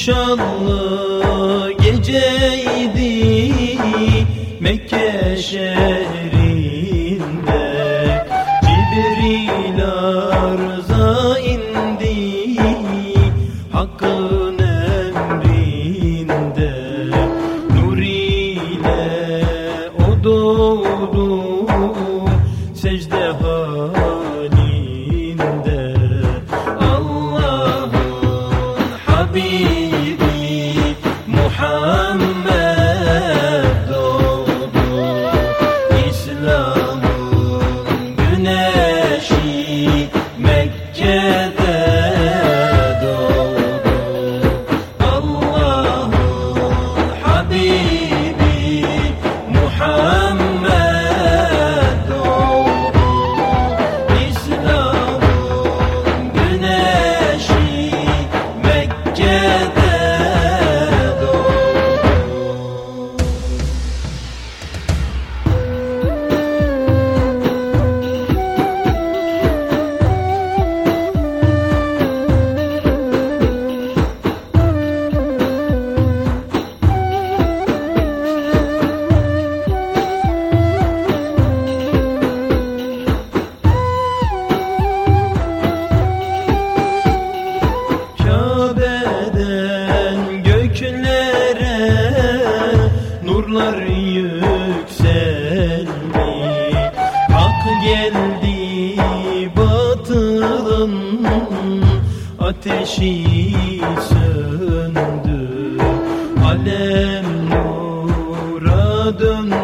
nişanlı geceydi Mekke şehrinde. Cibril arza indi Hakkın emrinde. Nur ile o doğdu secde محمد nurlar yükseldi. Hak geldi batılın ateşi söndü. Alem nura döndü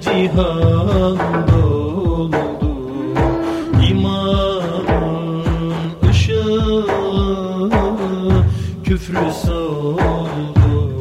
cihan doldu İmanın ışığı küfrü soldurdu